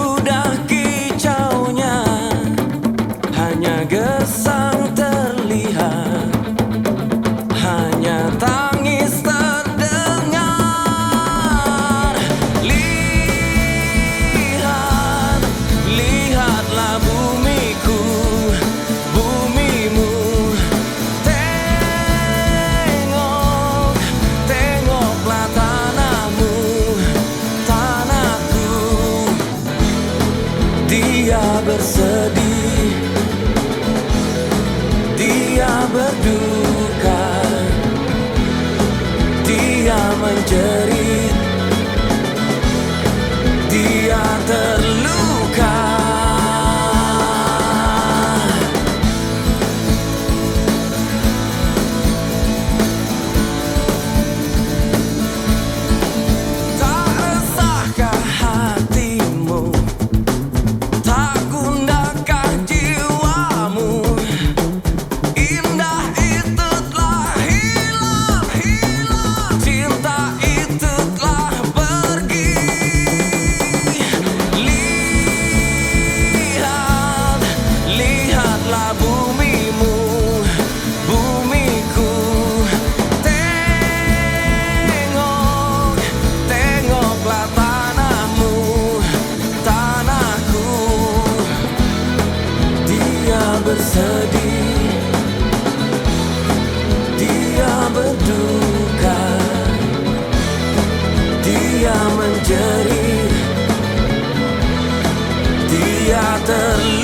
sudah kita bersedih. Dia berduka. Dia menjerit berduka. Dia menjerit Dia terluka.